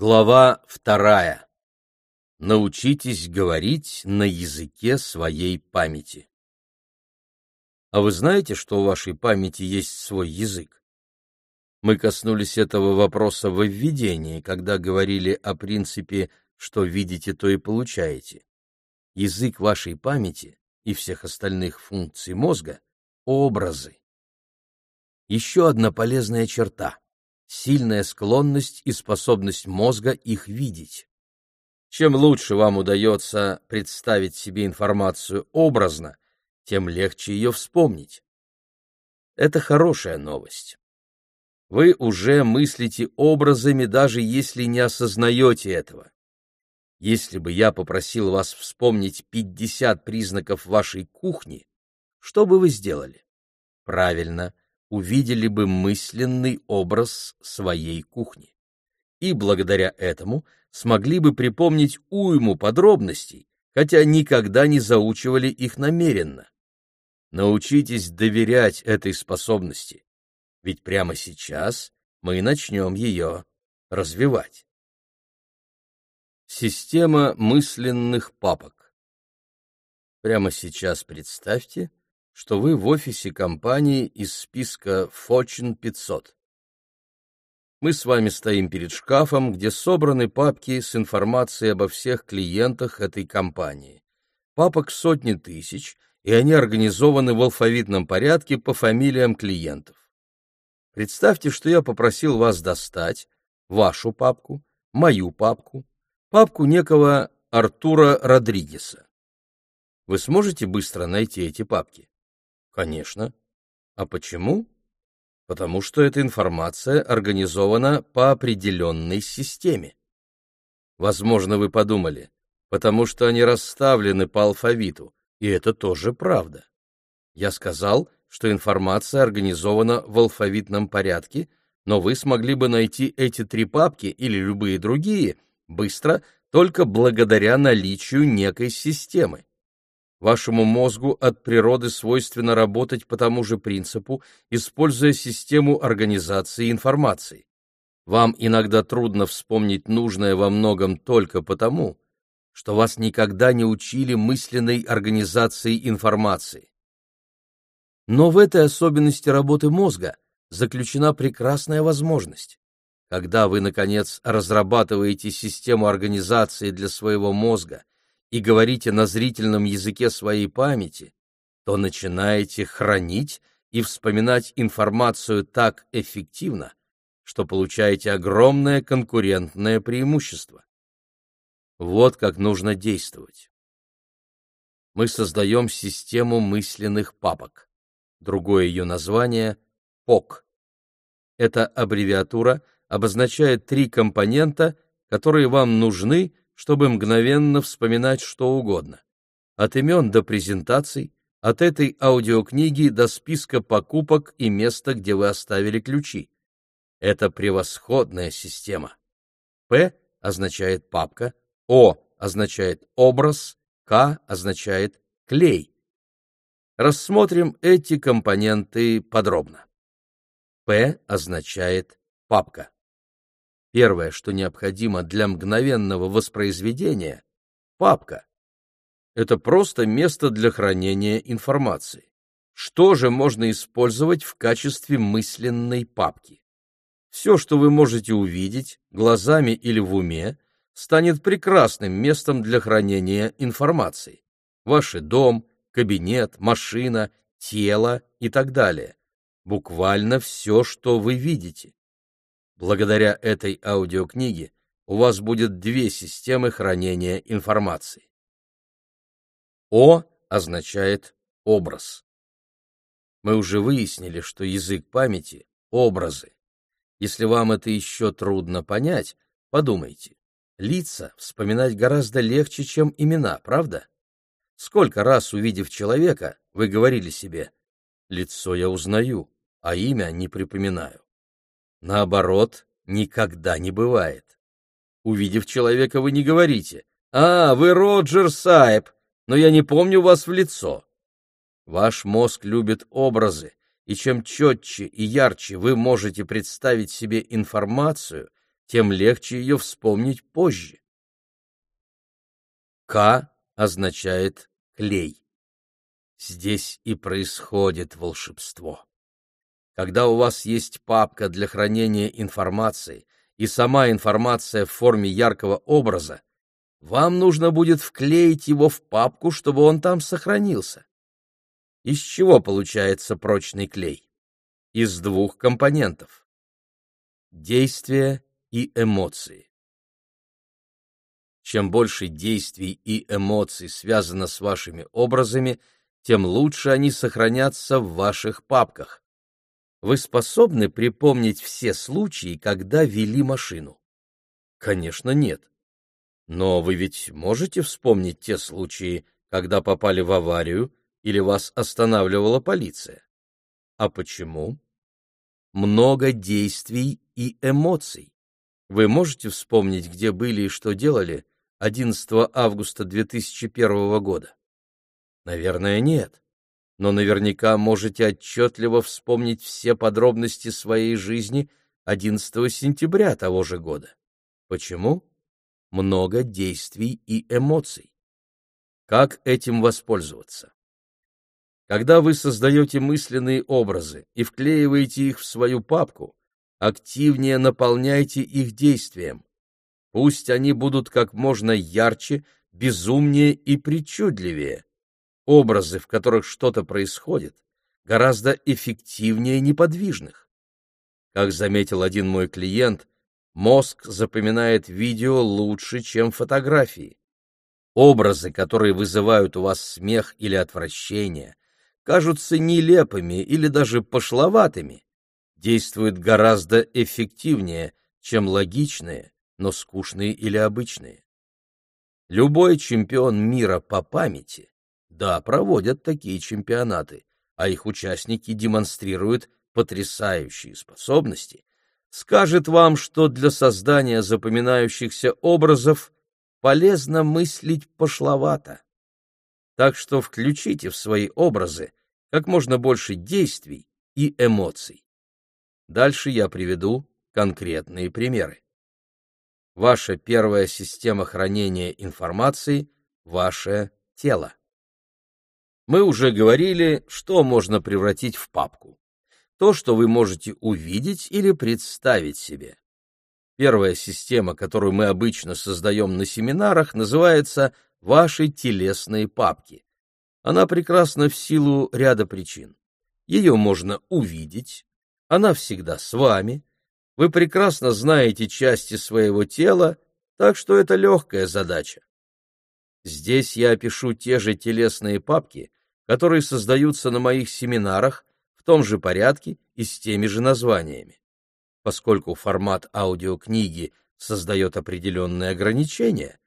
Глава вторая. Научитесь говорить на языке своей памяти. А вы знаете, что у вашей памяти есть свой язык? Мы коснулись этого вопроса во введении, когда говорили о принципе «что видите, то и получаете». Язык вашей памяти и всех остальных функций мозга — образы. Еще одна полезная черта — сильная склонность и способность мозга их видеть. Чем лучше вам удается представить себе информацию образно, тем легче ее вспомнить. Это хорошая новость. Вы уже мыслите образами, даже если не осознаете этого. Если бы я попросил вас вспомнить 50 признаков вашей кухни, что бы вы сделали? Правильно, увидели бы мысленный образ своей кухни. И благодаря этому смогли бы припомнить уйму подробностей, хотя никогда не заучивали их намеренно. Научитесь доверять этой способности, ведь прямо сейчас мы начнем ее развивать. Система мысленных папок Прямо сейчас представьте, что вы в офисе компании из списка Fortune 500. Мы с вами стоим перед шкафом, где собраны папки с информацией обо всех клиентах этой компании. Папок сотни тысяч, и они организованы в алфавитном порядке по фамилиям клиентов. Представьте, что я попросил вас достать вашу папку, мою папку, папку некого Артура Родригеса. Вы сможете быстро найти эти папки? Конечно. А почему? Потому что эта информация организована по определенной системе. Возможно, вы подумали, потому что они расставлены по алфавиту, и это тоже правда. Я сказал, что информация организована в алфавитном порядке, но вы смогли бы найти эти три папки или любые другие быстро только благодаря наличию некой системы. Вашему мозгу от природы свойственно работать по тому же принципу, используя систему организации информации. Вам иногда трудно вспомнить нужное во многом только потому, что вас никогда не учили мысленной организации информации. Но в этой особенности работы мозга заключена прекрасная возможность. Когда вы, наконец, разрабатываете систему организации для своего мозга и говорите на зрительном языке своей памяти, то начинаете хранить и вспоминать информацию так эффективно, что получаете огромное конкурентное преимущество. Вот как нужно действовать. Мы создаем систему мысленных папок. Другое ее название — ПОК. Эта аббревиатура обозначает три компонента, которые вам нужны, чтобы мгновенно вспоминать что угодно. От имен до презентаций, от этой аудиокниги до списка покупок и места, где вы оставили ключи. Это превосходная система. П означает папка, О означает образ, К означает клей. Рассмотрим эти компоненты подробно. П означает папка. Первое, что необходимо для мгновенного воспроизведения — папка. Это просто место для хранения информации. Что же можно использовать в качестве мысленной папки? Все, что вы можете увидеть глазами или в уме, станет прекрасным местом для хранения информации. Ваш дом, кабинет, машина, тело и так далее. Буквально все, что вы видите. Благодаря этой аудиокниге у вас будет две системы хранения информации. О означает образ. Мы уже выяснили, что язык памяти — образы. Если вам это еще трудно понять, подумайте. Лица вспоминать гораздо легче, чем имена, правда? Сколько раз, увидев человека, вы говорили себе «лицо я узнаю, а имя не припоминаю». Наоборот, никогда не бывает. Увидев человека, вы не говорите «А, вы Роджер Сайп, но я не помню вас в лицо». Ваш мозг любит образы, и чем четче и ярче вы можете представить себе информацию, тем легче ее вспомнить позже. К означает клей. Здесь и происходит волшебство. Когда у вас есть папка для хранения информации и сама информация в форме яркого образа, вам нужно будет вклеить его в папку, чтобы он там сохранился. Из чего получается прочный клей? Из двух компонентов. Действия и эмоции. Чем больше действий и эмоций связано с вашими образами, тем лучше они сохранятся в ваших папках. Вы способны припомнить все случаи, когда вели машину? Конечно, нет. Но вы ведь можете вспомнить те случаи, когда попали в аварию или вас останавливала полиция? А почему? Много действий и эмоций. Вы можете вспомнить, где были и что делали 11 августа 2001 года? Наверное, нет но наверняка можете отчетливо вспомнить все подробности своей жизни 11 сентября того же года. Почему? Много действий и эмоций. Как этим воспользоваться? Когда вы создаете мысленные образы и вклеиваете их в свою папку, активнее наполняйте их действием. Пусть они будут как можно ярче, безумнее и причудливее, образы, в которых что-то происходит, гораздо эффективнее неподвижных. Как заметил один мой клиент, мозг запоминает видео лучше, чем фотографии. Образы, которые вызывают у вас смех или отвращение, кажутся нелепыми или даже пошловатыми, действуют гораздо эффективнее, чем логичные, но скучные или обычные. Любой чемпион мира по памяти да, проводят такие чемпионаты, а их участники демонстрируют потрясающие способности, скажет вам, что для создания запоминающихся образов полезно мыслить пошловато. Так что включите в свои образы как можно больше действий и эмоций. Дальше я приведу конкретные примеры. Ваша первая система хранения информации – ваше тело. Мы уже говорили, что можно превратить в папку. То, что вы можете увидеть или представить себе. Первая система, которую мы обычно создаем на семинарах, называется «Ваши телесные папки». Она прекрасна в силу ряда причин. Ее можно увидеть, она всегда с вами, вы прекрасно знаете части своего тела, так что это легкая задача. Здесь я опишу те же телесные папки, которые создаются на моих семинарах в том же порядке и с теми же названиями. Поскольку формат аудиокниги создает определенные ограничения,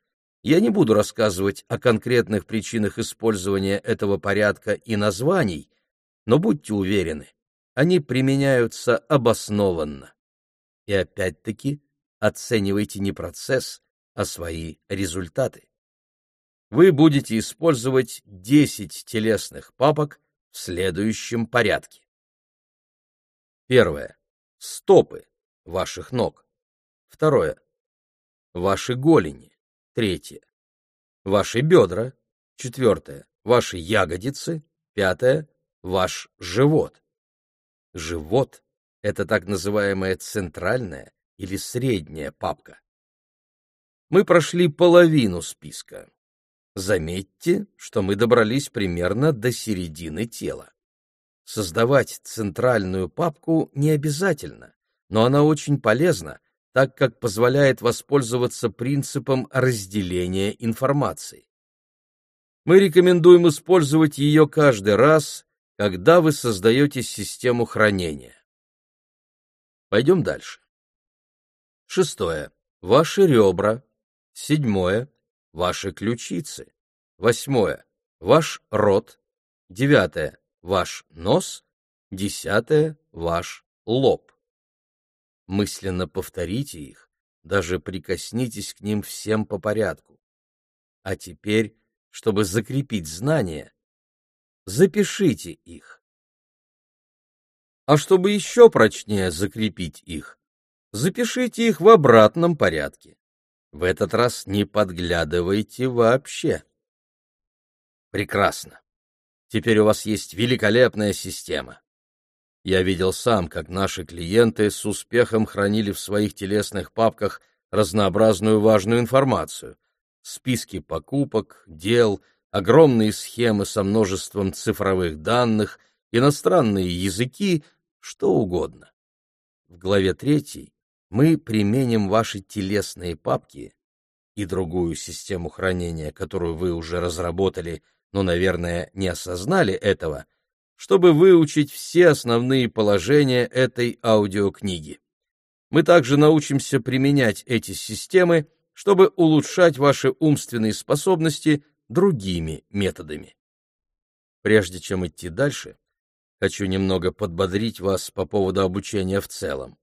я не буду рассказывать о конкретных причинах использования этого порядка и названий, но будьте уверены, они применяются обоснованно. И опять-таки оценивайте не процесс, а свои результаты вы будете использовать 10 телесных папок в следующем порядке. Первое. Стопы ваших ног. Второе. Ваши голени. Третье. Ваши бедра. Четвертое. Ваши ягодицы. Пятое. Ваш живот. Живот — это так называемая центральная или средняя папка. Мы прошли половину списка. Заметьте, что мы добрались примерно до середины тела. Создавать центральную папку не обязательно, но она очень полезна, так как позволяет воспользоваться принципом разделения информации. Мы рекомендуем использовать ее каждый раз, когда вы создаете систему хранения. Пойдем дальше. Шестое. Ваши ребра. Седьмое ваши ключицы. Восьмое — ваш рот. Девятое — ваш нос. Десятое — ваш лоб. Мысленно повторите их, даже прикоснитесь к ним всем по порядку. А теперь, чтобы закрепить знания, запишите их. А чтобы еще прочнее закрепить их, запишите их в обратном порядке. В этот раз не подглядывайте вообще. Прекрасно. Теперь у вас есть великолепная система. Я видел сам, как наши клиенты с успехом хранили в своих телесных папках разнообразную важную информацию. Списки покупок, дел, огромные схемы со множеством цифровых данных, иностранные языки, что угодно. В главе третьей мы применим ваши телесные папки и другую систему хранения, которую вы уже разработали, но, наверное, не осознали этого, чтобы выучить все основные положения этой аудиокниги. Мы также научимся применять эти системы, чтобы улучшать ваши умственные способности другими методами. Прежде чем идти дальше, хочу немного подбодрить вас по поводу обучения в целом.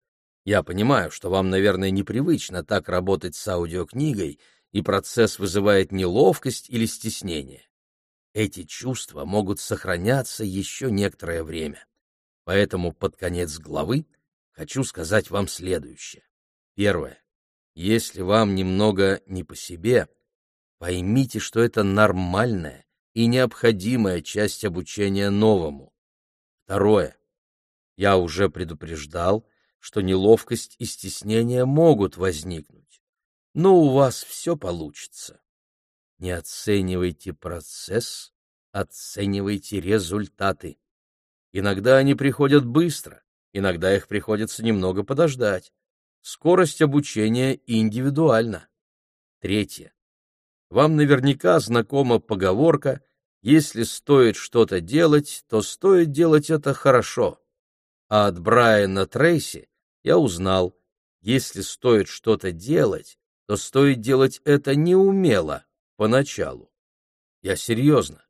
Я понимаю, что вам, наверное, непривычно так работать с аудиокнигой, и процесс вызывает неловкость или стеснение. Эти чувства могут сохраняться еще некоторое время. Поэтому под конец главы хочу сказать вам следующее. Первое. Если вам немного не по себе, поймите, что это нормальная и необходимая часть обучения новому. Второе. Я уже предупреждал, что неловкость и стеснение могут возникнуть, но у вас все получится. Не оценивайте процесс, оценивайте результаты. Иногда они приходят быстро, иногда их приходится немного подождать. Скорость обучения индивидуальна. Третье. Вам наверняка знакома поговорка «Если стоит что-то делать, то стоит делать это хорошо». А от Брайана Трейси я узнал, если стоит что-то делать, то стоит делать это неумело, поначалу. Я серьезно.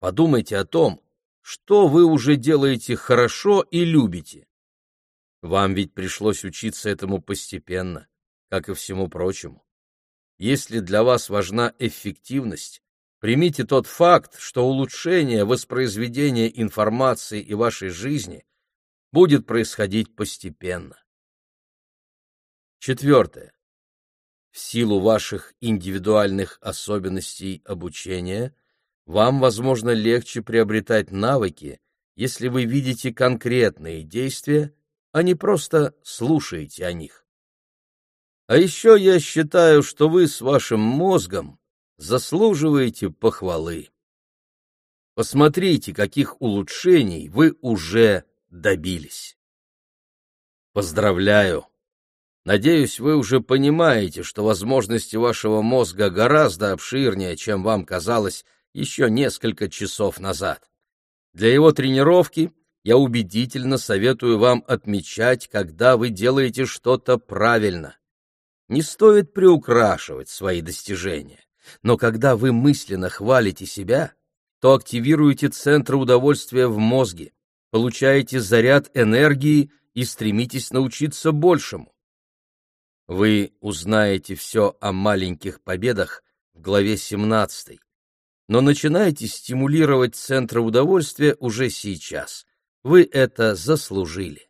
Подумайте о том, что вы уже делаете хорошо и любите. Вам ведь пришлось учиться этому постепенно, как и всему прочему. Если для вас важна эффективность, примите тот факт, что улучшение воспроизведения информации и вашей жизни будет происходить постепенно. Четвертое в силу ваших индивидуальных особенностей обучения, вам, возможно, легче приобретать навыки, если вы видите конкретные действия, а не просто слушаете о них. А еще я считаю, что вы с вашим мозгом заслуживаете похвалы. Посмотрите, каких улучшений вы уже добились. Поздравляю! Надеюсь, вы уже понимаете, что возможности вашего мозга гораздо обширнее, чем вам казалось еще несколько часов назад. Для его тренировки я убедительно советую вам отмечать, когда вы делаете что-то правильно. Не стоит приукрашивать свои достижения, но когда вы мысленно хвалите себя, то активируете центры удовольствия в мозге, получаете заряд энергии и стремитесь научиться большему. Вы узнаете все о маленьких победах в главе 17, но начинайте стимулировать центры удовольствия уже сейчас. Вы это заслужили.